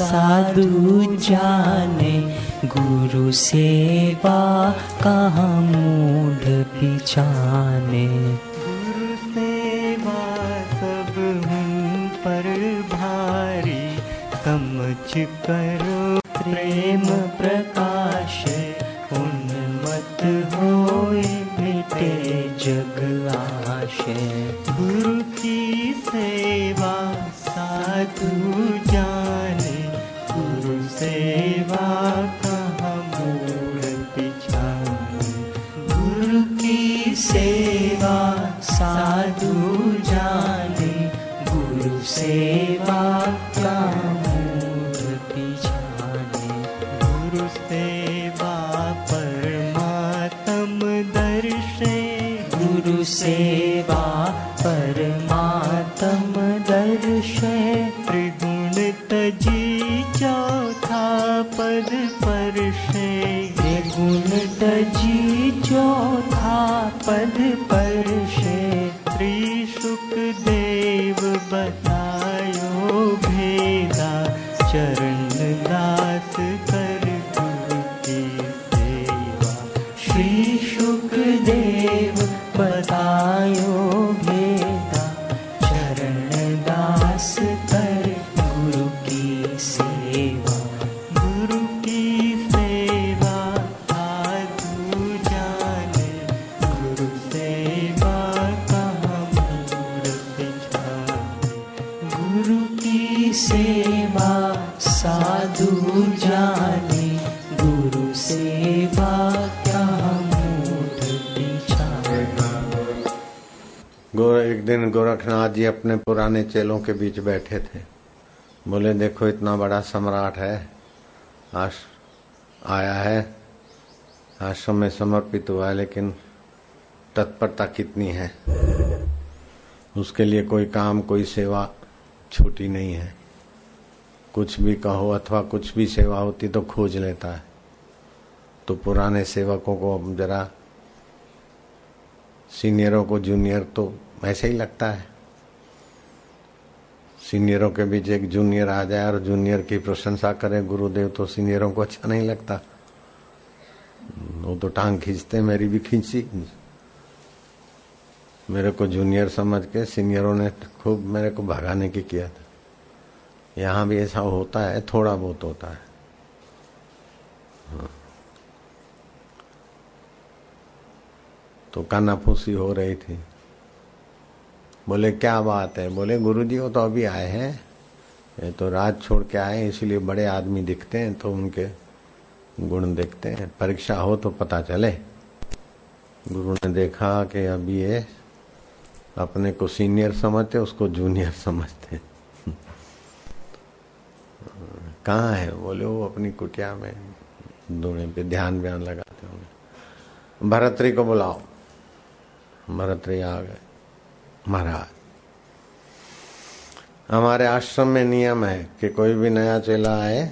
साधु जाने, गुरु सेवा कहाँ मूढ़ पिछाने। गुरु सेवा सब हम पर भारी, समझ करो सेवा गोरखनाथ जी अपने पुराने चेलों के बीच बैठे थे। बोले, देखो, इतना बड़ा सम्राट है। आश, आया है। आश्रम में समर्पित हुआ है, लेकिन तत्परता कितनी है? उसके लिए कोई काम, कोई सेवा छूटी नहीं है। कुछ भी कहो अथवा कुछ भी सेवा होती तो खोज लेता है। तो पुराने सेवकों को अब जरा, सीनियरों को जूनियर तो ऐसे ही लगता है। सीनियरों के बीच एक जूनियर आ जाए और जूनियर की प्रशंसा करे, गुरुदेव तो सीनियरों को अच्छा नहीं लगता। वो तो टांग खींचते, मेरी भी खींची। मेरे को जूनियर समझ के सीनियरों ने खूब मेरे को भगाने की किया था। यहाँ भी ऐसा होता है, थोड़ा बहुत होता है। हाँ। तो कानाफूसी हो रही थी। बोले, क्या बात है? बोले, गुरुजी वो तो अभी आए हैं। ये तो रात छोड़ के आए इसलिए बड़े आदमी दिखते हैं तो उनके गुण देखते हैं। परीक्षा हो तो पता चले। गुरु ने देखा कि अभी ये अपने को सीनियर समझते, उसको जूनियर समझते। कहाँ है? बोले, वो अपनी कुटिया में दोने पे ध्यान व्यान लगाते होंगे। भरतरी को बुलाओ। भरतरी आ गए। महाराज, हमारे आश्रम में नियम है कि कोई भी नया चेला आए,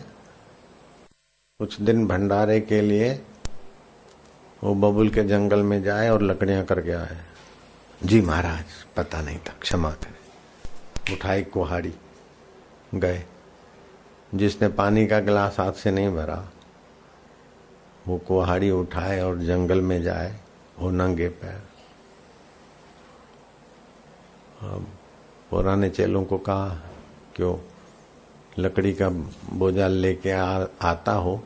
कुछ दिन भंडारे के लिए वो बबुल के जंगल में जाए और लकड़ियाँ करके आए। जी महाराज, पता नहीं था, क्षमा करें। उठाई कुहाड़ी, गए। जिसने पानी का गिलास हाथ से नहीं भरा, वो कुहाड़ी उठाए और जंगल में जाए, वो नंगे पैर। पुराने चेलों को कहा, क्यों? लकड़ी का बोझा लेके आता हो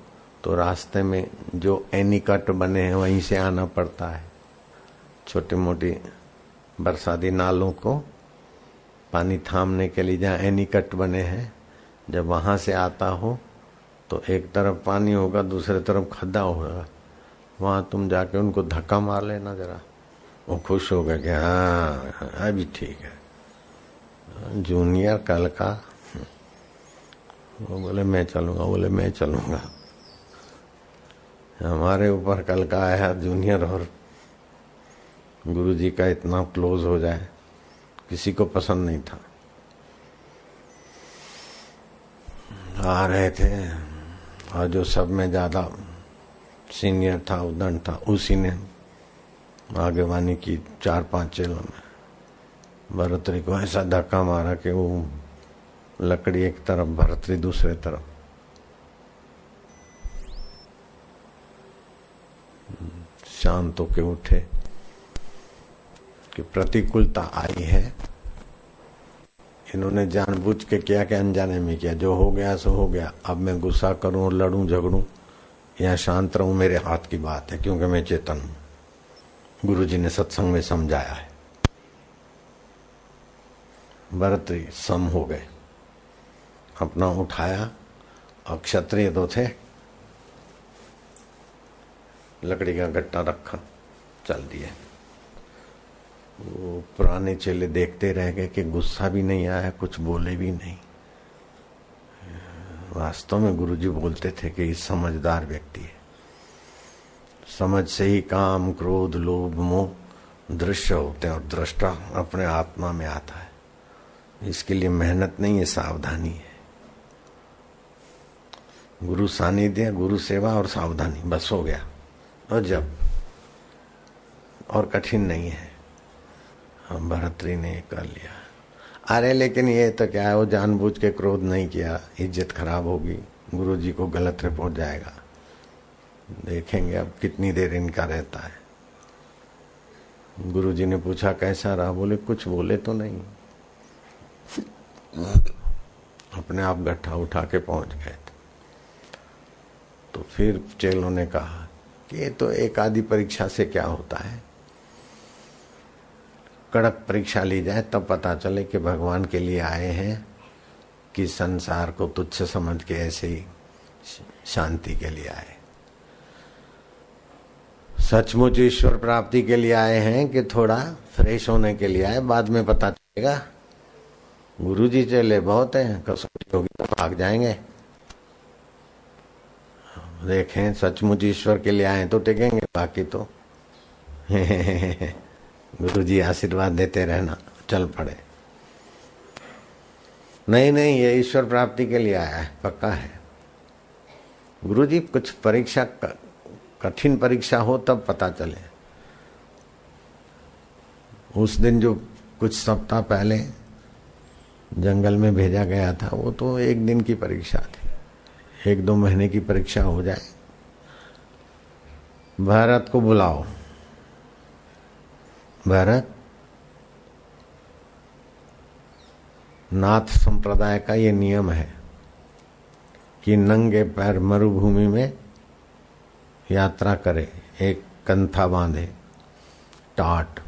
तो रास्ते में जो एनिकट बने हैं, वहीं से आना पड़ता है। छोटी मोटी बरसाती नालों को पानी थामने के लिए जहाँ एनिकट बने हैं, जब वहाँ से आता हो तो एक तरफ़ पानी होगा, दूसरे तरफ़ खड्डा होगा। वहाँ तुम जाके उनको धक्का मार लेना जरा। वो खुश हो गए कि हाँ अभी ठीक है। जूनियर कल का, वो बोले, मैं चलूँगा, बोले, मैं चलूँगा। हमारे ऊपर कल का आया जूनियर और गुरु जी का इतना क्लोज हो जाए, किसी को पसंद नहीं था। आ रहे थे, और जो सब में ज़्यादा सीनियर था, उदंड था, उसी ने आगेवानी की चार पाँच चेलों में भरतरी को ऐसा धक्का मारा कि वो लकड़ी एक तरफ़ भरतरी दूसरे तरफ़। शांत होके उठे कि प्रतिकूलता आई है। इन्होंने जानबूझ के किया कि अनजाने में किया। जो हो गया, सो हो गया। अब मैं गुस्सा करूँ और लड़ूं, झगड़ूं। या शांत रहूँ, मेरे हाथ की बात है, क्योंकि मैं चेतन हूँ। गुरु जी ने सत्संग में समझाया है। भरत सम हो गए। अपना उठाया, और क्षत्रिय तो थे। लकड़ी का गट्टा रखा, चल दिए। वो पुराने चेले देखते रह गए कि गुस्सा भी नहीं आया, कुछ बोले भी नहीं। वास्तव में गुरुजी बोलते थे कि ये समझदार व्यक्ति है। समझ से ही काम, क्रोध, लोभ, मोह, दृश्य होते हैं और दृष्टा अपने आत्मा में आता है। इसके लिए मेहनत नहीं है, सावधानी है। गुरु सानिध्य, गुरु सेवा और सावधानी, बस हो गया। और जब, और कठिन नहीं है। हम भरतरी ने कर लिया। अरे लेकिन ये तो क्या है, वो जानबूझ के क्रोध नहीं किया, इज़्ज़त खराब होगी गुरु जी को गलत रिपोर्ट जाएगा। देखेंगे अब कितनी देर इनका रहता है। गुरु जी ने पूछा, कैसा रहा? बोले, कुछ बोले तो नहीं। अपने आप गट्ठा उठा के पहुँच गए तो फिर चेलों ने कहा कि ये तो एक आदि परीक्षा से क्या होता है? कड़क परीक्षा ली जाए, तब पता चले कि भगवान के लिए आए हैं कि संसार को तुच्छ समझ के ऐसे ही शांति के लिए आए सचमुच ईश्वर प्राप्ति के लिए आए हैं कि थोड़ा फ्रेश होने के लिए आए, बाद में पता चलेगा। गुरु जी चले, बहुत हैं कसौटी होगी तो भाग जाएँगे। देखें, सचमुच ईश्वर के लिए आए तो टिकेंगे, बाकी तो। गुरु जी आशीर्वाद देते रहना, चल पड़े। नहीं नहीं, ये ईश्वर प्राप्ति के लिए आया है, पक्का है। गुरु जी कुछ परीक्षा कठिन परीक्षा हो, तब पता चले। उस दिन जो कुछ सप्ताह पहले जंगल में भेजा गया था, वो तो एक दिन की परीक्षा थी। एक दो महीने की परीक्षा हो जाए। भारत को बुलाओ। भारत, नाथ संप्रदाय का ये नियम है कि नंगे पैर मरुभूमि में यात्रा करे, एक कंथा बांधे, टाट।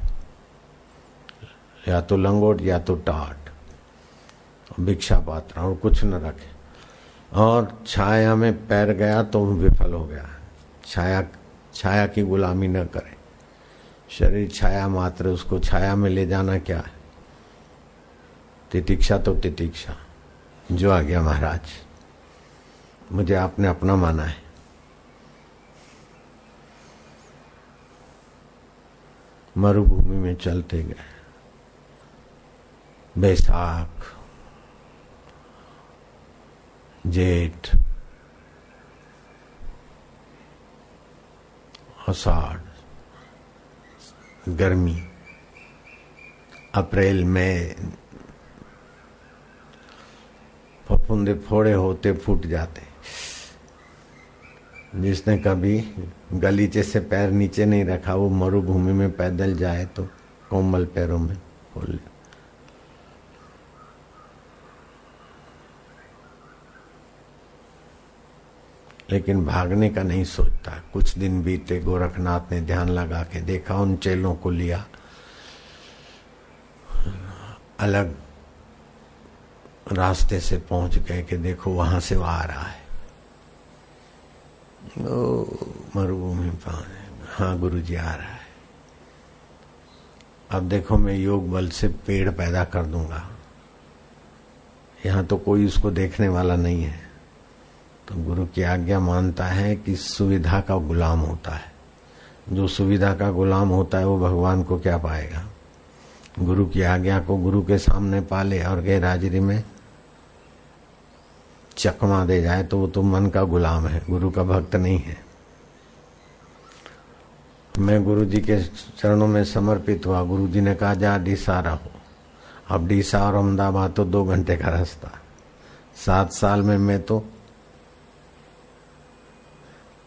या तो लंगोट, या तो टाट। भिक्षा पात्र, और कुछ न रखे। और छाया में पैर गया तो विफल हो गया। छाया छाया की गुलामी न करे। शरीर छाया मात्र, उसको छाया में ले जाना क्या है? तितिक्षा तो तितिक्षा। जो आ गया महाराज, मुझे आपने अपना माना है। मरुभूमि में चलते गए। बैसाख, जेठ अषाढ़ गर्मी, अप्रैल में फफूंदे फोड़े होते, फूट जाते। जिसने कभी गलीचे से पैर नीचे नहीं रखा, वो मरुभूमि में पैदल जाए तो कोमल पैरों में खोल लेकिन भागने का नहीं सोचता। कुछ दिन बीते, गोरखनाथ ने ध्यान लगा के देखा, उन चेलों को लिया। अलग रास्ते से पहुँच गए कि देखो, वहाँ से वो आ रहा है। ओ मरुभूमि हाँ। गुरु जी आ रहा है। अब देखो, मैं योग बल से पेड़ पैदा कर दूँगा। यहाँ तो कोई उसको देखने वाला नहीं है। तो गुरु की आज्ञा मानता है कि सुविधा का गुलाम होता है। जो सुविधा का गुलाम होता है, वो भगवान को क्या पाएगा? गुरु की आज्ञा को गुरु के सामने पाले और गैर हाजिरी में चकमा दे जाए तो वो तो मन का गुलाम है, गुरु का भक्त नहीं है। मैं गुरु जी के चरणों में समर्पित हुआ। गुरु जी ने कहा, जा डीसा रहो अब डीसा और अहमदाबाद तो दो घंटे का रास्ता सात साल में मैं तो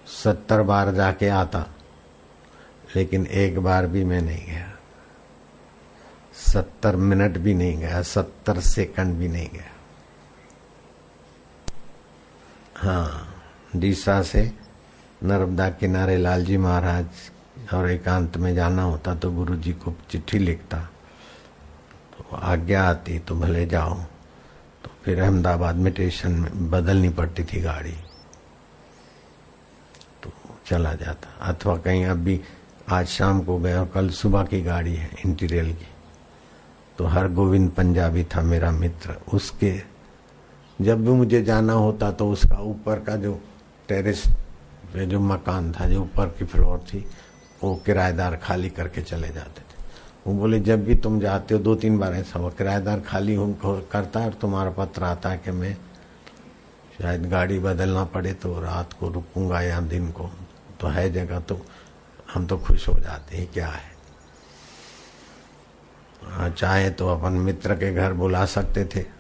सत्तर बार जाके आता, लेकिन एक बार भी मैं नहीं गया। सत्तर मिनट भी नहीं गया, सत्तर सेकंड भी नहीं गया। हाँ डीसा से नर्मदा किनारे लालजी महाराज और एकांत में जाना होता तो गुरु जी को चिट्ठी लिखता। तो आज्ञा आती तो भले जाओ। तो फिर अहमदाबाद में स्टेशन में बदलनी पड़ती थी गाड़ी। तो चला जाता। अथवा कहीं अभी आज शाम को गए और कल सुबह की गाड़ी है इंटीरियल की। तो हर गोविंद पंजाबी था मेरा मित्र। उसके जब भी मुझे जाना होता तो उसका ऊपर का जो टेरेस पे जो मकान था जो ऊपर की फ्लोर थी वो किराएदार खाली करके चले जाते थे। वो बोले जब भी तुम जाते हो दो तीन बार ऐसा हुआ किराएदार खाली करता है और तुम्हारा पत्र आता है कि मैं शायद गाड़ी बदलना पड़े तो रात को रुकूँगा या दिन को तो है जगह तो हम तो खुश हो जाते हैं क्या है? हाँ, चाहे तो अपन मित्र के घर बुला सकते थे।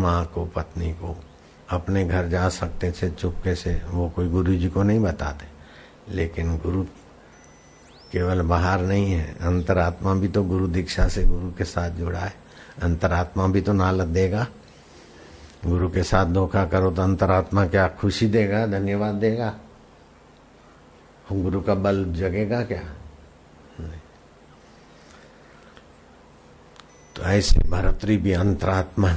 माँ को, पत्नी को, अपने घर जा सकते थे चुपके से, वो कोई गुरु जी को नहीं बताते। लेकिन गुरु केवल बाहर नहीं है, अंतरात्मा भी तो गुरु दीक्षा से गुरु के साथ जुड़ा है। अंतरात्मा भी तो नालत देगा। गुरु के साथ धोखा करो तो अंतरात्मा क्या खुशी देगा, धन्यवाद देगा? गुरु का बल जगेगा क्या? तो ऐसे भरतरी भी अंतरात्मा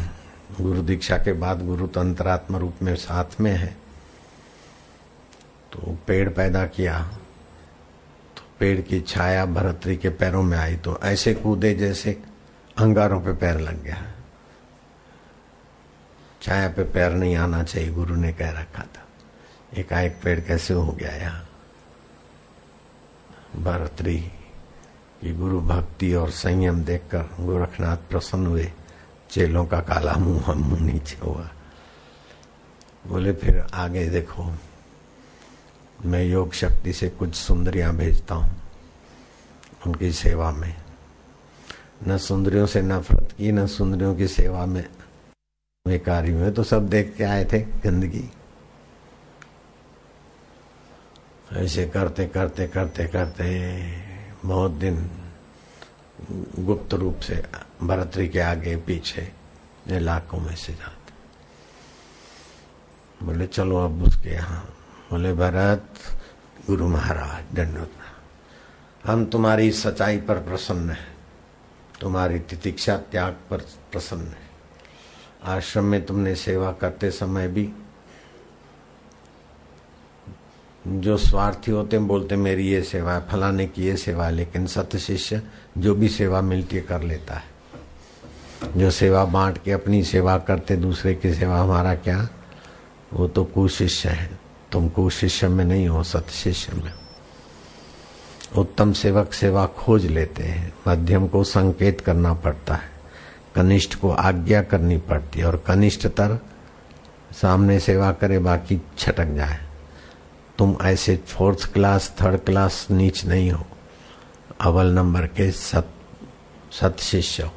गुरु दीक्षा के बाद गुरु तो अंतरात्मा रूप में साथ में है। तो पेड़ पैदा किया तो पेड़ की छाया भरतरी के पैरों में आई तो ऐसे कूदे जैसे अंगारों पे पैर लग गया। छाया पे पैर नहीं आना चाहिए, गुरु ने कह रखा था। एकाएक पेड़ कैसे हो गया यहाँ? भरतरी की गुरु भक्ति और संयम देखकर गोरखनाथ प्रसन्न हुए। चेलों का काला मुँह मुँह नीचे हुआ। बोले, फिर आगे देखो। मैं योग शक्ति से कुछ सुंदरियाँ भेजता हूँ उनकी सेवा में। न सुंदरियों से नफरत की, न सुंदरियों की सेवा में। बेकारी हुए तो सब देख के आए थे गंदगी। ऐसे करते करते करते करते बहुत दिन गुप्त रूप से भरतरी के आगे पीछे इलाकों में से जाते। बोले, चलो अब उसके यहाँ। बोले, भरत, गुरु महाराज दंडोत हम तुम्हारी सच्चाई पर प्रसन्न है। तुम्हारी तितिक्षा त्याग पर प्रसन्न है। आश्रम में तुमने सेवा करते समय भी जो स्वार्थी होते हैं, बोलते मेरी ये सेवा है, फलाने की ये सेवा लेकिन सत्य शिष्य जो भी सेवा मिलती है कर लेता है। जो सेवा बांट के अपनी सेवा करते दूसरे की सेवा, हमारा क्या? वो तो कुशिष्य है। तुम कुशिष्य में नहीं हो सत्य शिष्य में। उत्तम सेवक सेवा खोज लेते हैं। मध्यम को संकेत करना पड़ता है। कनिष्ठ को आज्ञा करनी पड़ती है और कनिष्ठतर सामने सेवा करे, बाकी छटक जाए। तुम ऐसे फोर्थ क्लास, थर्ड क्लास नीच नहीं हो। अव्वल नंबर के सत सत शिष्य हो।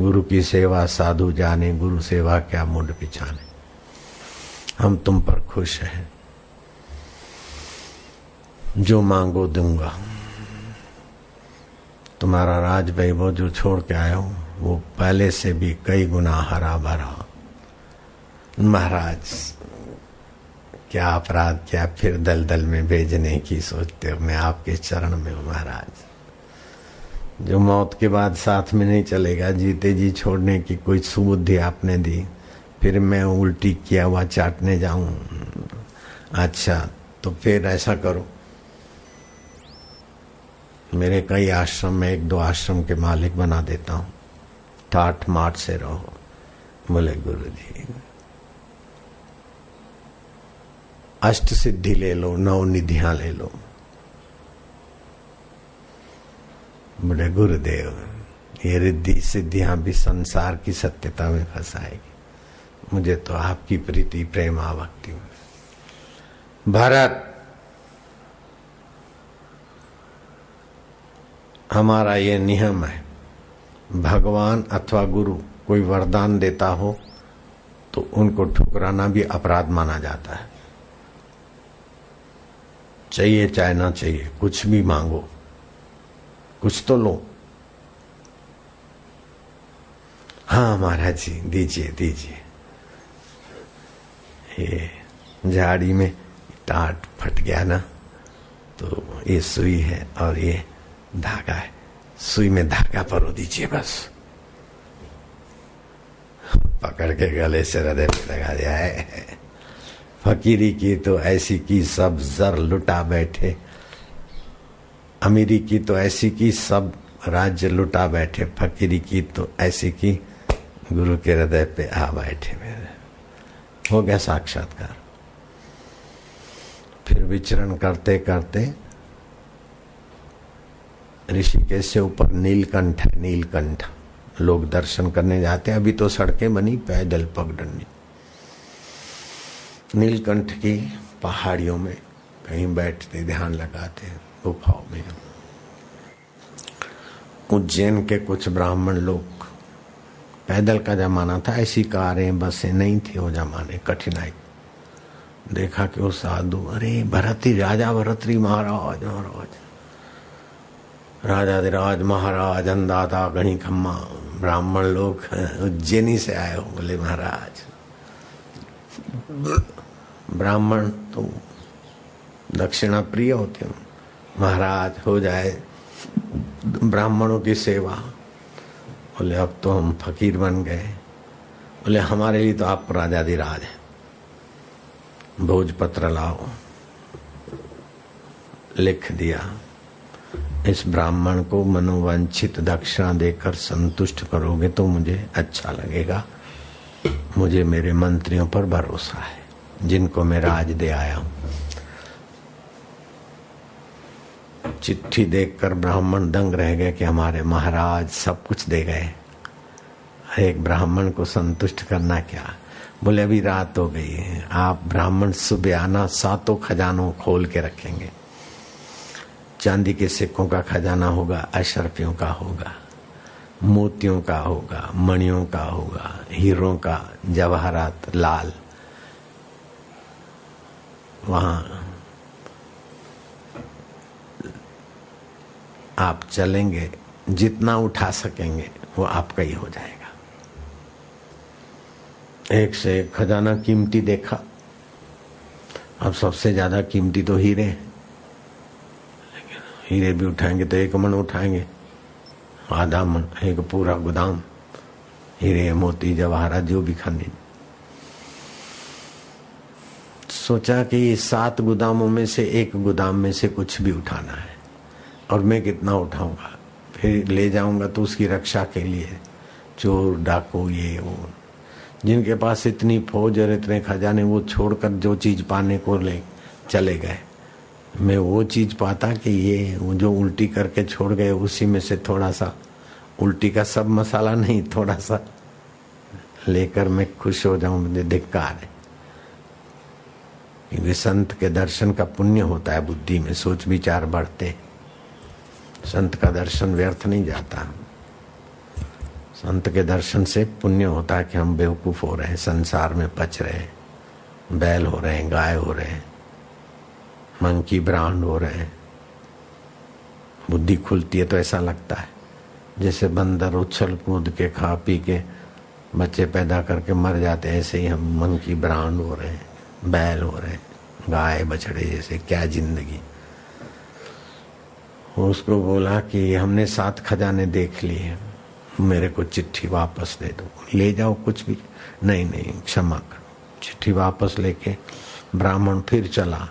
गुरु की सेवा साधु जाने, गुरु सेवा क्या मुंड पिछाने। हम तुम पर खुश हैं। जो मांगो दूँगा। तुम्हारा राज वैभव जो छोड़ के आया हो, वो पहले से भी कई गुना हरा भरा। महाराज क्या अपराध, क्या फिर दलदल में भेजने की सोचते हो? मैं आपके चरण में हूँ महाराज। जो मौत के बाद साथ में नहीं चलेगा, जीते जी छोड़ने की कोई सुबुद्धि आपने दी, फिर मैं उल्टी किया हुआ चाटने जाऊँ। अच्छा तो फिर ऐसा करो। मेरे कई आश्रम में एक दो आश्रम के मालिक बना देता हूँ। ठाठ माठ से रहो, बोले गुरु जी अष्ट सिद्धि ले लो, नौ निधियाँ ले लो। बोले, गुरुदेव, ये रिद्धि सिद्धियाँ भी संसार की सत्यता में फंसाएगी। मुझे तो आपकी प्रीति, प्रेम भक्ति भारत, हमारा ये नियम है, भगवान अथवा गुरु कोई वरदान देता हो तो उनको ठुकराना भी अपराध माना जाता है। चाहिए चाहे ना चाहिए, कुछ भी मांगो, कुछ तो लो। हाँ महाराज जी, दीजिए दीजिए। ये झाड़ी में टाट फट गया ना तो ये सुई है और ये धागा है। सुई में धागा परो दीजिए बस। पकड़ के गले से हृदय पे लगा दिया है। फकीरी की तो ऐसी की सब जर लुटा बैठे। अमीरी की तो ऐसी की सब राज्य लुटा बैठे। फकीरी की तो ऐसी की गुरु के हृदय पे आ बैठे मेरे। हो गया साक्षात्कार। फिर विचरण करते करते ऋषिकेश से ऊपर नीलकंठ है नीलकंठ। लोग दर्शन करने जाते हैं। अभी तो सड़कें बनी, पैदल पगडंडी। नीलकंठ की पहाड़ियों में कहीं बैठते, ध्यान लगाते गुफाओं में उज्जैन के कुछ ब्राह्मण लोग, पैदल का जमाना था, ऐसी कारें, बसें नहीं थी वो जमाने, कठिनाई। देखा कि वो साधु, अरे भरती, राजा भरतरी महाराज महाराज। राजा राज महाराज अंदाता गणी खम्मा ब्राह्मण लोग, उज्जैनी से आए हो बोले महाराज। ब्राह्मण तो दक्षिणा प्रिय होते हो। महाराज, हो जाए, ब्राह्मणों की सेवा। बोले, अब तो हम फकीर बन गए। बोले, हमारे लिए तो आप राजाधिराज है। भोजपत्र लाओ। लिख दिया। इस ब्राह्मण को मनोवांछित दक्षिणा देकर संतुष्ट करोगे तो मुझे अच्छा लगेगा। मुझे मेरे मंत्रियों पर भरोसा है। जिनको मैं राज दे आया हूँ। चिट्ठी देखकर ब्राह्मण दंग रह गए कि हमारे महाराज सब कुछ दे गए। एक ब्राह्मण को संतुष्ट करना क्या? बोले, अभी रात हो गई है। आप ब्राह्मण सुबह आना सातों खजानों खोल के रखेंगे। चांदी के सिक्कों का खजाना होगा, अशरफियों का होगा, मोतियों का होगा, मणियों का होगा, हीरों का, जवाहरात लाल वहाँ। आप चलेंगे, जितना उठा सकेंगे, वो आपका ही हो जाएगा। एक से एक खजाना कीमती देखा। अब सबसे ज़्यादा कीमती तो हीरे हीरे भी उठाएँगे तो एक मन उठाएँगे। आधा मन, एक पूरा गोदाम। हीरे, मोती जवाहरात जो भी खाने। सोचा कि सात गोदामों में से एक गोदाम में से कुछ भी उठाना है। और मैं कितना उठाऊँगा? फिर ले जाऊँगा तो उसकी रक्षा के लिए। चोर, डाकू, ये, वो। जिनके पास इतनी फौज और इतने खजाने, वो छोड़कर जो चीज़ पाने को ले चले गए। मैं वो चीज़ पाता कि ये, वो जो उल्टी करके छोड़ गए, उसी में से थोड़ा सा उल्टी का सब मसाला नहीं थोड़ा सा लेकर मैं खुश हो जाऊँ, मुझे धिक्कार है। क्योंकि संत के दर्शन का पुण्य होता है बुद्धि में, सोच विचार बढ़ते संत का दर्शन व्यर्थ नहीं जाता। संत के दर्शन से पुण्य होता है कि हम बेवकूफ़ हो रहे हैं, संसार में पच रहे हैं, बैल हो रहे हैं, गाय हो रहे हैं, मंकी ब्रांड हो रहे हैं। बुद्धि खुलती है तो ऐसा लगता है, जैसे बंदर उछल कूद के, खा पी के, बच्चे पैदा करके मर जाते हैं, ऐसे ही हम मन की ब्रांड हो रहे हैं। बैल हो रहे, गाय बछड़े जैसे, क्या ज़िंदगी। उसको बोला कि हमने सात खजाने देख लिए मेरे को चिट्ठी वापस दे दो। ले जाओ कुछ भी। नहीं नहीं, क्षमा करो। चिट्ठी वापस लेके ब्राह्मण फिर चला,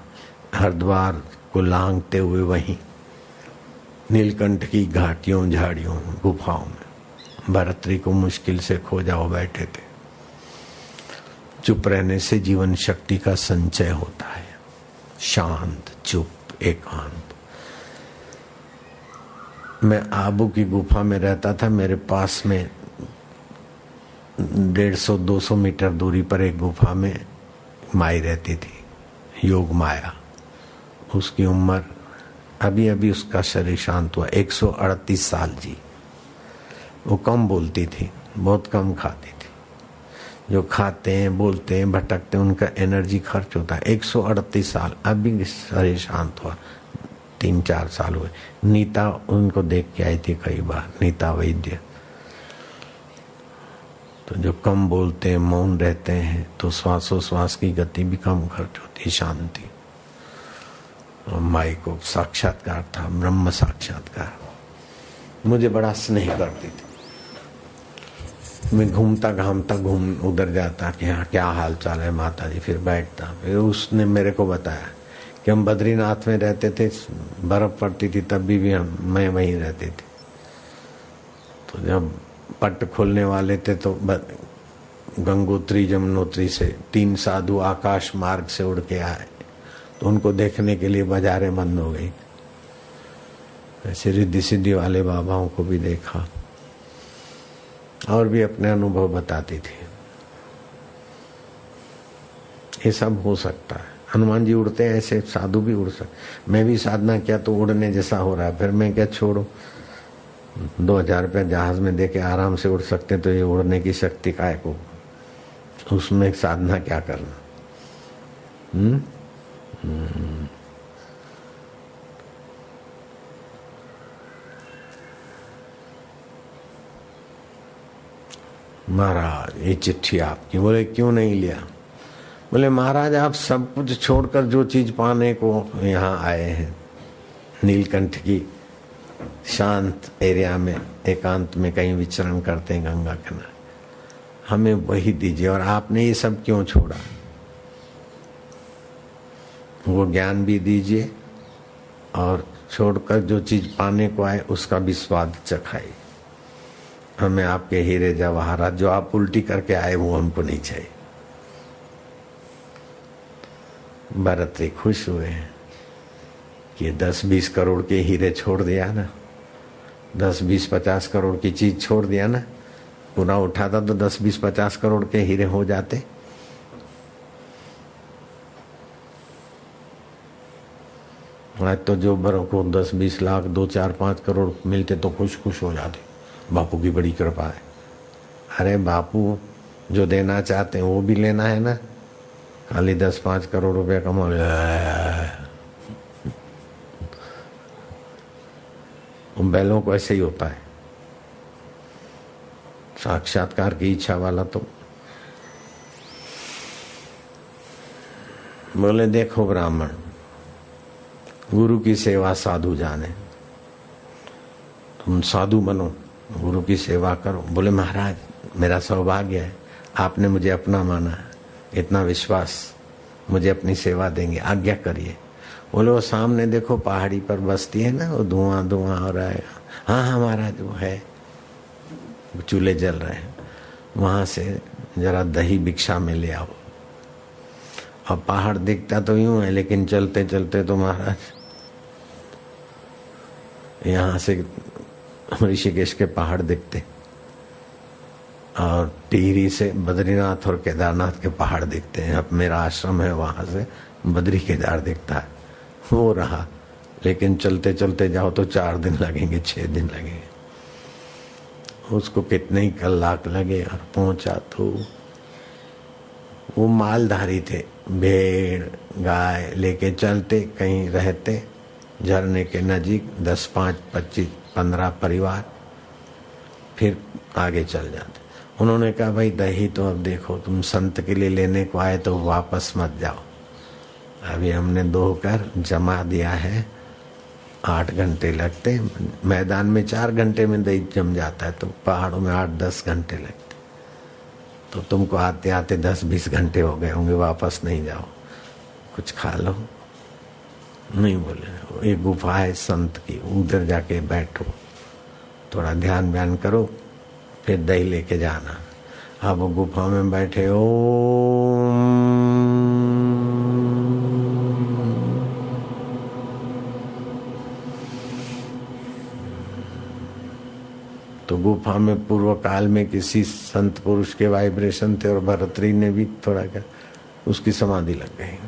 हरिद्वार को लांगते हुए वहीं, नीलकंठ की घाटियों झाड़ियों, गुफाओं में। भरतरी को मुश्किल से खो जाओ बैठे थे। चुप रहने से जीवन शक्ति का संचय होता है। शांत, चुप, एकांत। मैं आबू की गुफा में रहता था, मेरे पास में डेढ़ सौ, दो सौ मीटर दूरी पर एक गुफा में माई रहती थी, योग माया। उसकी उम्र अभी अभी उसका शरीर शांत हुआ 138 साल जी। वो कम बोलती थी, बहुत कम खाती थी। जो खाते हैं, बोलते हैं, भटकते हैं, उनका एनर्जी खर्च होता है। 138 साल। अभी शरीर शांत हुआ। तीन चार साल हुए। नीता उनको देख के आई थी कई बार। नीता वैद्य। तो जो कम बोलते हैं, मौन रहते हैं तो श्वासोश्वास की गति भी कम खर्च होती शांति। और माई को साक्षात्कार था, ब्रह्म साक्षात्कार। मुझे बड़ा स्नेह करती थी। मैं घूमता घामता घूम उधर जाता कि हाँ क्या हाल चाल है माता जी फिर बैठता। फिर उसने मेरे को बताया कि हम बद्रीनाथ में रहते थे बर्फ़ पड़ती थी तब भी, भी हम मैं वहीं रहती थी। तो जब पट खोलने वाले थे तो गंगोत्री जमुनोत्री से तीन साधु आकाश मार्ग से उड़ के आए। तो उनको देखने के लिए बाजारें बंद हो गई। ऐसे रिद्धि सिद्धि वाले बाबाओं को भी देखा। और भी अपने अनुभव बताती थी। ये सब हो सकता है। हनुमान जी उड़ते हैं, ऐसे साधु भी उड़ सकते मैं भी साधना किया तो उड़ने जैसा हो रहा है, फिर मैं क्या छोड़ो? दो हज़ार रुपया जहाज़ में देके आराम से उड़ सकते हैं तो ये उड़ने की शक्ति काय को उसमें साधना क्या करना? हम्म? हम्म। महाराज ये चिट्ठी आपकी। बोले, क्यों नहीं लिया? बोले, महाराज, आप सब कुछ छोड़कर जो चीज़ पाने को यहाँ आए हैं, नीलकंठ की, शांत एरिया में, एकांत में कहीं विचरण करते हैं गंगा किनारे। हमें वही दीजिए, और आपने ये सब क्यों छोड़ा? वो ज्ञान भी दीजिए, और छोड़कर जो चीज़ पाने को आए, उसका भी स्वाद चखाई हमें आपके हीरे जवाहरात जो आप उल्टी करके आए, वो हमको नहीं चाहिए। भरत खुश हुए। कि दस बीस करोड़ के हीरे छोड़ दिया ना। दस बीस पचास करोड़ की चीज़ छोड़ दिया ना। पुनः उठाता तो दस बीस पचास करोड़ के हीरे हो जाते। आज तो जो बरों को दस बीस लाख, दो चार पाँच करोड़ मिलते तो खुश खुश हो जाते। बापू की बड़ी कृपा है। अरे बापू, जो देना चाहते हैं, वो भी लेना है ना? खाली दस पाँच करोड़ रुपया कमा उन बैलों को ऐसे ही होता है। साक्षात्कार की इच्छा वाला तो। बोले, देखो ब्राह्मण, गुरु की सेवा साधु जाने। तुम साधु बनो। गुरु की सेवा करो। बोले, महाराज, मेरा सौभाग्य है। आपने मुझे अपना माना इतना विश्वास। मुझे अपनी सेवा देंगे। आज्ञा करिए। बोले, वो सामने देखो, पहाड़ी पर बसती है ना, वो धुआँ धुआँ हो रहा है। हाँ हाँ महाराज, वो है। चूल्हे जल रहे हैं। वहाँ से जरा दही भिक्षा में ले आओ। अब पहाड़ दिखता तो यूँ है, लेकिन चलते चलते तो महाराज, यहाँ से ऋषिकेश के पहाड़ दिखते और टिहरी से बद्रीनाथ और केदारनाथ के पहाड़ दिखते हैं। अब मेरा आश्रम है, वहाँ से बद्री केदार दिखता है। वो रहा। लेकिन चलते चलते जाओ तो चार दिन लगेंगे, छह दिन लगेंगे। उसको कितने ही कलाक लगे और पहुँचा तो वो मालधारी थे। भेड़, गाय लेके चलते, कहीं रहते, झरने के नजीक, दस, पाँच, पच्चीस पंद्रह परिवार, फिर आगे चल जाते। उन्होंने कहा, भाई, दही तो अब देखो, तुम संत के लिए लेने को आए तो वापस मत जाओ। अभी हमने दो दोहकर जमा दिया है, आठ घंटे लगते मैदान में चार घंटे में दही जम जाता है तो पहाड़ों में आठ दस घंटे लगते तो तुमको आते आते दस बीस घंटे हो गए होंगे, वापस नहीं जाओ। कुछ खा लो। नहीं बोले। एक गुफा है संत की, उधर जाके बैठो। थोड़ा ध्यान व्यान करो, फिर दही लेके जाना। अब गुफा में बैठे ओ तो गुफा में पूर्व काल में किसी संत पुरुष के वाइब्रेशन थे और भरतरी ने भी थोड़ा क्या उसकी समाधि लग गई।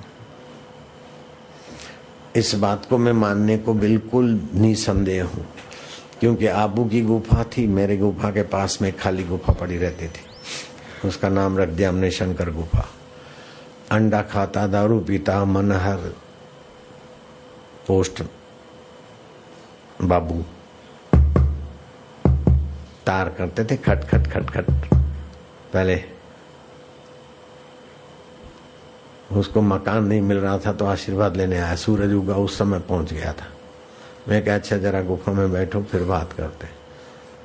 इस बात को मैं मानने को बिल्कुल निसंदेह हूँ, क्योंकि आबू की गुफा थी, मेरे गुफा के पास में खाली गुफा पड़ी रहती थी। उसका नाम रख दिया हमने शंकर गुफा। अंडा खाता, दारू पीता, मनहर, पोस्ट, बाबू। तार करते थे, खट खट खट खट। पहले उसको मकान नहीं मिल रहा था तो आशीर्वाद लेने आया। सूरज उगा उस समय पहुँच गया था। मैं क्या अच्छा जरा गुफा में बैठो फिर बात करते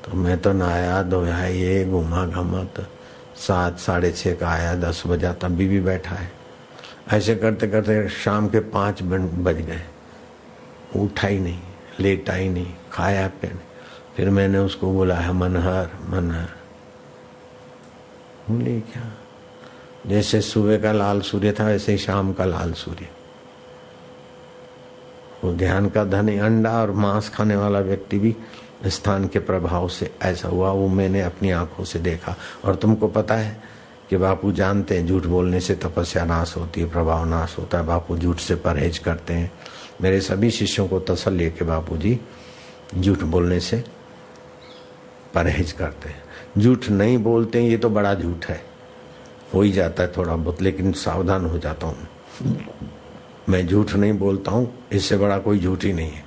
तो मैं तो नहाया धोया ये घुमा घमा तो सात साढ़े छः का आया दस बजा तब भी, बैठा है। ऐसे करते करते शाम के पाँच बज गए। उठा ही नहीं लेटा ही नहीं खाया नहीं फिर मैंने उसको बुलाया मनहर मनहर। बोले क्या? जैसे सुबह का लाल सूर्य था, वैसे ही शाम का लाल सूर्य। वो ध्यान का धनी अंडा और मांस खाने वाला व्यक्ति भी स्थान के प्रभाव से ऐसा हुआ, वो मैंने अपनी आँखों से देखा। और तुमको पता है कि बापू जानते हैं, झूठ बोलने से तपस्या नाश होती है, प्रभाव नाश होता है। बापू झूठ से परहेज करते हैं। मेरे सभी शिष्यों को तसल्ली के बापू जी झूठ बोलने से परहेज करते हैं। झूठ नहीं बोलते हैं, ये तो बड़ा झूठ है। हो ही जाता है थोड़ा बहुत, लेकिन सावधान हो जाता हूँ मैं। झूठ नहीं बोलता हूँ, इससे बड़ा कोई झूठ ही नहीं है।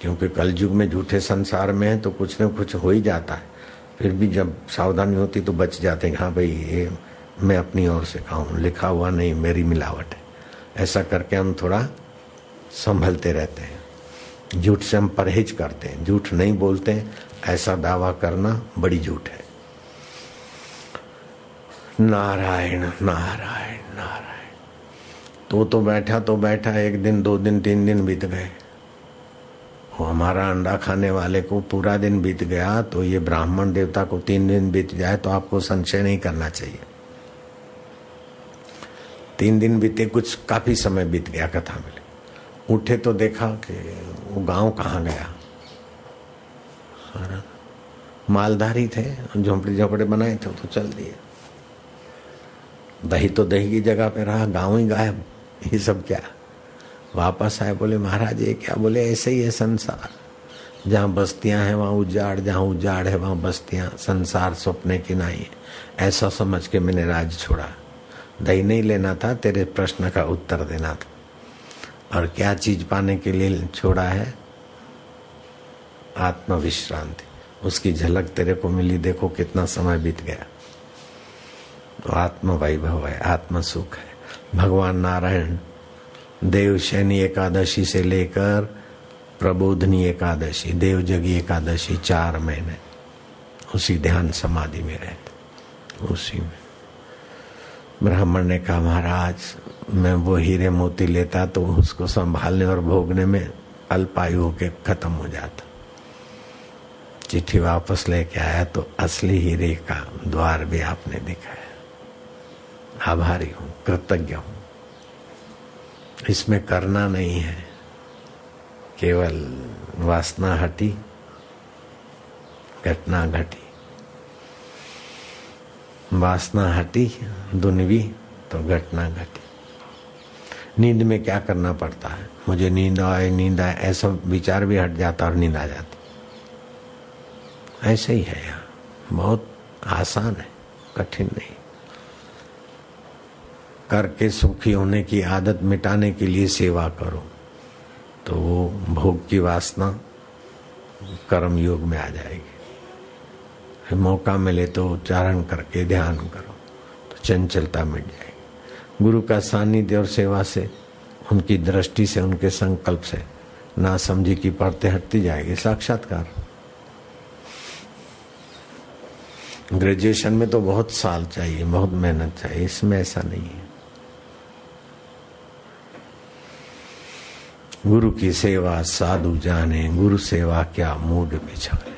क्योंकि कल युग में झूठे संसार में है तो कुछ न कुछ हो ही जाता है। फिर भी जब सावधानी होती तो बच जाते हैं। हाँ भाई, ये मैं अपनी ओर से कहूँ लिखा हुआ नहीं, मेरी मिलावट है। ऐसा करके हम थोड़ा संभलते रहते हैं। झूठ से हम परहेज करते हैं। झूठ नहीं बोलते ऐसा दावा करना बड़ी झूठ है। नारायण नारायण नारायण। तो तो बैठा तो बैठा, एक दिन, दो दिन, तीन दिन बीत गए। वो हमारा अंडा खाने वाले को पूरा दिन बीत गया तो ये ब्राह्मण देवता को तीन दिन बीत जाए तो आपको संशय नहीं करना चाहिए। तीन दिन बीते, कुछ काफ़ी समय बीत गया कथा में। उठे तो देखा कि वो गाँव कहाँ गया। मालधारी थे झोंपड़ी झोंपड़े बनाए थे तो चल दिए। दही तो दही की जगह पे रहा, गाँव ही गायब, ये सब क्या? वापस आए, बोले, महाराज, ये क्या? बोले, ऐसे ही है संसार। जहाँ बस्तियाँ हैं, वहाँ उजाड़, जहाँ उजाड़ है, वहाँ बस्तियाँ, संसार सपने की नहीं है। ऐसा समझ के मैंने राज छोड़ा। दही नहीं लेना था, तेरे प्रश्न का उत्तर देना था। और क्या चीज़ पाने के लिए छोड़ा है? आत्मविश्रांति। उसकी झलक तेरे को मिली, देखो कितना समय बीत गया। तो आत्म वैभव है आत्म सुख है। भगवान नारायण देव शनि एकादशी से लेकर प्रबोधनी एकादशी देव जगी एकादशी चार महीने उसी ध्यान समाधि में रहते उसी में। ब्राह्मण ने कहा, महाराज, मैं वो हीरे मोती लेता तो उसको संभालने और भोगने में अल्पायु होके खत्म हो जाता। चिट्ठी वापस लेके आया तो असली हीरे का द्वार भी आपने दिखाया। आभारी हूँ, कृतज्ञ हूँ। इसमें करना नहीं है, केवल वासना हटी, घटना घटी। वासना हटी, दुनवी तो घटना घटी। नींद में क्या करना पड़ता है? मुझे नींद आए नींद आए, ऐसा विचार भी हट जाता और नींद आ जाती। ऐसे ही है यहाँ। बहुत आसान है, कठिन नहीं। करके सुखी होने की आदत मिटाने के लिए सेवा करो। तो वो भोग की वासना कर्म योग में आ जाएगी। फिर मौका मिले तो उच्चारण करके ध्यान करो तो चंचलता मिट जाएगी। गुरु का सानिध्य और सेवा से, उनकी दृष्टि से, उनके संकल्प से, ना समझी की पड़ते हटती जाएगी। साक्षात्कार। ग्रेजुएशन में तो बहुत साल चाहिए, बहुत मेहनत चाहिए, इसमें ऐसा नहीं है। गुरु की सेवा साधु जाने गुरु सेवा क्या मूड बिछाने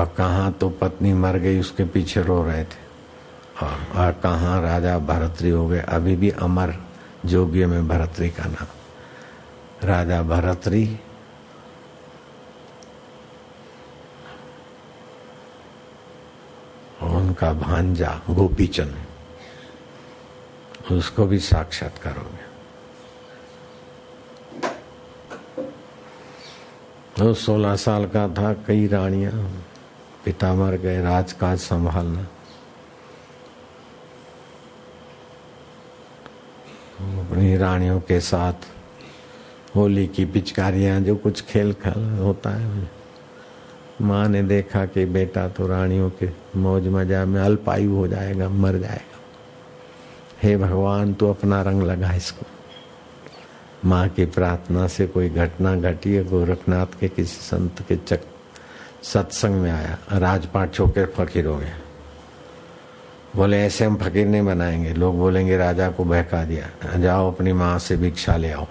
और कहा तो पत्नी मर गई उसके पीछे रो रहे थे। और, और कहा राजा भरतरी हो गए अभी भी अमर जोगियों में भरतरी का नाम। राजा भरतरी उनका भांजा गोपीचंद। उसको भी साक्षात करोगे। तो सोलह साल का था, कई रानियाँ पिता मर गए, राजकाज संभालना। अपनी रानियों के साथ होली की पिचकारियाँ, जो कुछ खेल खेल होता है। माँ ने देखा कि बेटा तो रानियों के मौज मज़ा में अल्पायु हो जाएगा, मर जाएगा। हे भगवान, तू अपना रंग लगा इसको। माँ की प्रार्थना से कोई घटना घटी है? गोरखनाथ के किसी संत के चक सत्संग में आया। राजपाट छोके फकीर हो गया। बोले, ऐसे हम फकीर नहीं बनाएँगे। लोग बोलेंगे, राजा को बहका दिया। जाओ, अपनी माँ से भिक्षा ले आओ।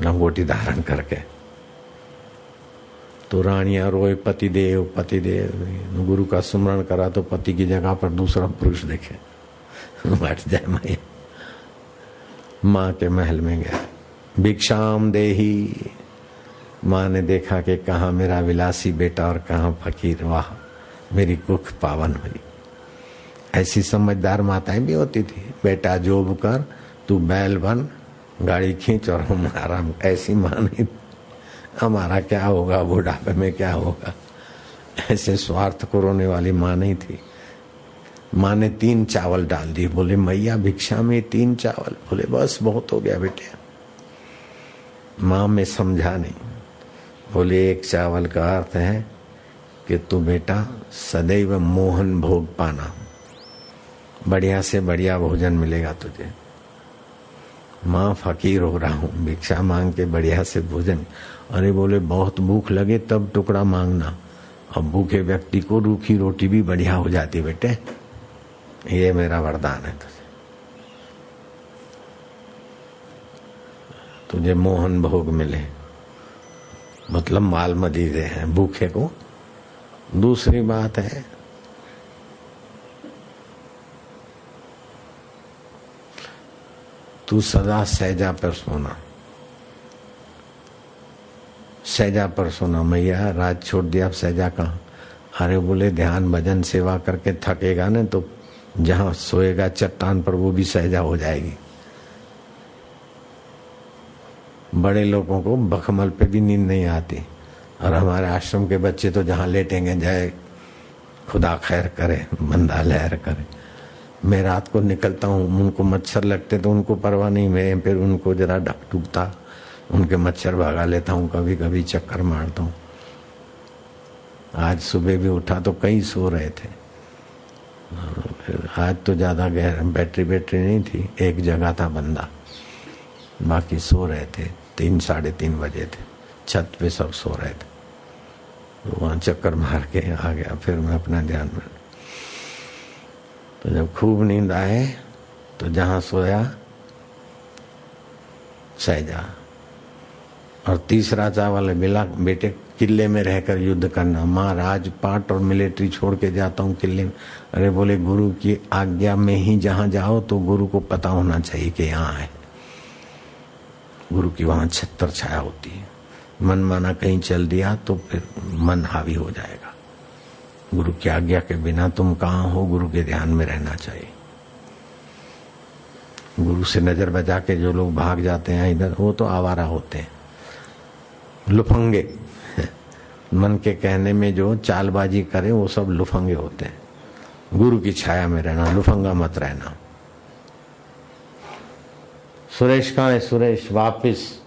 लंगोटी धारण करके। तो रानिया रोए पति देव पति देव गुरु का सुमरण करा तो पति की जगह पर दूसरा पुरुष देखे। बैठ जाए मैया माँ के महल में गया। भिक्षाम देही। माँ ने देखा कि कहा मेरा विलासी बेटा और कहा फकीर। वाह, मेरी कुख पावन हुई ऐसी समझदार माताएँ भी होती थी। बेटा जोब कर, तू बैल बन, गाड़ी खींच और हम आराम। ऐसी माँ नहीं हमारा क्या होगा, बुढ़ापे में क्या होगा? ऐसे स्वार्थ को रोने वाली माँ नहीं थी। माँ ने तीन चावल डाल दिए। बोले, मैया, भिक्षा में तीन चावल। बोले, बस, बहुत हो गया बेटे। माँ में समझा नहीं। बोले, एक चावल का अर्थ है कि तू बेटा सदैव मोहन भोग पाना। बढ़िया से बढ़िया भोजन मिलेगा तुझे। माँ फकीर हो रहा हूँ। भिक्षा मांग के बढ़िया से भोजन। अरे, बोले, बहुत भूख लगे तब टुकड़ा मांगना। अब भूखे व्यक्ति को रूखी रोटी भी बढ़िया हो जाती बेटे। ये मेरा वरदान है तुझे। तुझे मोहन भोग मिले। मतलब माल मदीरे हैं, भूखे को। दूसरी बात है, तू सदा सहजा पर सोना। सहजा पर सोना। मैया, राज छोड़ दिया, अब सहजा कहा? अरे बोले, ध्यान, भजन, सेवा करके थकेगा ना तो जहाँ सोएगा चट्टान पर वो भी सहजा हो जाएगी। बड़े लोगों को बखमल पे भी नींद नहीं आती। और हमारे आश्रम के बच्चे तो जहाँ लेटेंगे जाए, खुदा खैर करे बंदा लहर करे। मैं रात को निकलता हूँ, उनको मच्छर लगते तो उनको परवाह नहीं, मैं फिर उनको जरा ढक डूबता उनके मच्छर भगा लेता हूँ कभी कभी चक्कर मारता हूँ। आज सुबह भी उठा तो कई सो रहे थे। फिर आज तो ज़्यादा गहर, बैटरी बैटरी नहीं थी, एक जगह था बंदा। बाकी सो रहे थे, तीन, साढ़े तीन बजे थे। छत पे सब सो रहे थे। तो वहाँ चक्कर मार के आ गया, फिर मैं अपना ध्यान में। तो जब खूब नींद आए तो जहाँ सोया सहजा और तीसरा चावल बिला बेटे, किले में रहकर युद्ध करना। माँ, राजपाट और मिलिट्री छोड़ के जाता हूँ किले में। अरे बोले, गुरु की आज्ञा में ही जहाँ जाओ तो गुरु को पता होना चाहिए कि यहाँ है। गुरु की वहाँ छत्तर छाया होती है। मन माना कहीं चल दिया तो फिर मन हावी हो जाएगा। गुरु की आज्ञा के बिना तुम कहाँ हो? गुरु के ध्यान में रहना चाहिए। गुरु से नज़र बजा के जो लोग भाग जाते हैं इधर, वो तो आवारा होते हैं। लुफंगे। मन के कहने में जो चालबाजी करे, वो सब लुफंगे होते हैं। गुरु की छाया में रहना, लुफंगा मत रहना। सुरेश कहा है? सुरेश, वापिस।